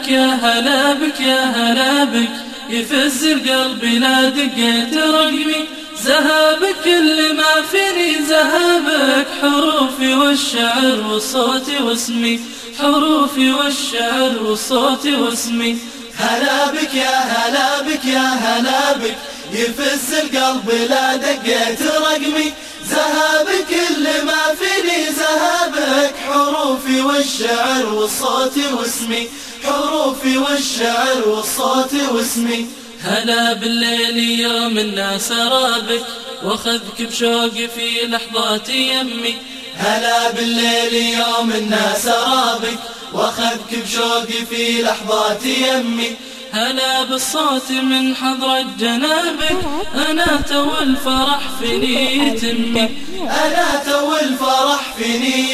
بك يا هلا بك يا هلا بك يفز القلب لا دقيت رقمي. ذهبك اللي ما فيني ذهبك حروفي والشعر وصوتي واسمي. حروفي والشعر وصوتي واسمي. هلا بك يا هلا بك يا هلا بك يفز القلب لا دقيت رقمي. ذهبك اللي ما فيني ذهبك حروفي والشعر وصوتي واسمي. حروفي والشعر وصوتي واسمي. هلا بالليل يوم الناس رابك وأخذك بشوقي في لحظات يمي. هلا بالليل يوم الناس رابك وأخذك بشوقي في لحظات يمي. هلا بالصوت من حضرة جنابك أنا تو الفرح فيني يتمي أنا تو الفرح فيني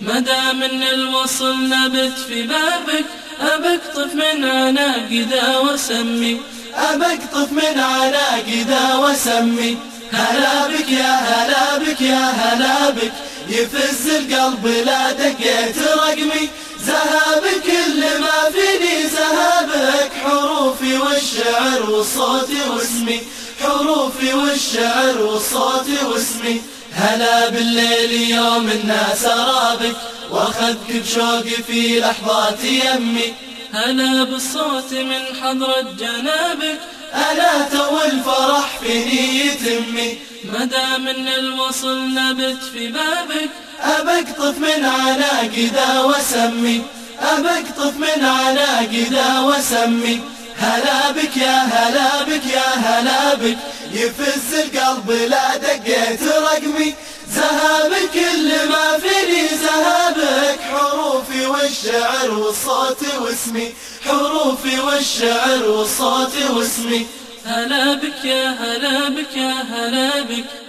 يتمي مدام إن الوصل نبت في بابك أبقطف من عناقدا وسمي. أبقطف من عناقدا وسمي. هلا بك يا هلا بك يا هلا بك يفز القلب لا دقيت رقمي. ذهبك اللي ما فيني ذهبك حروفي والشعر وصوتي واسمي حروفي والشعر وصوتي واسمي هلا بالليل يوم الناس رابك وأخذك بشوقي في لحظات يمي. هلا بالصوت من حضرة جنابك أنا تو الفرح فيني يتمي مدام إن الوصل نبت في بابك. أبقطف من عناقدا وسمي. أبقطف من عناقدا وسمي. هلا بك يا هلا بك يا هلا بك. يفز القلب لا دقيت رقمي. ذهبك اللي ما فيني ذهبك حروفي والشعر والصوت واسمي. حروفي والشعر والصوت واسمي. هلا بك يا هلا بك يا هلا بك.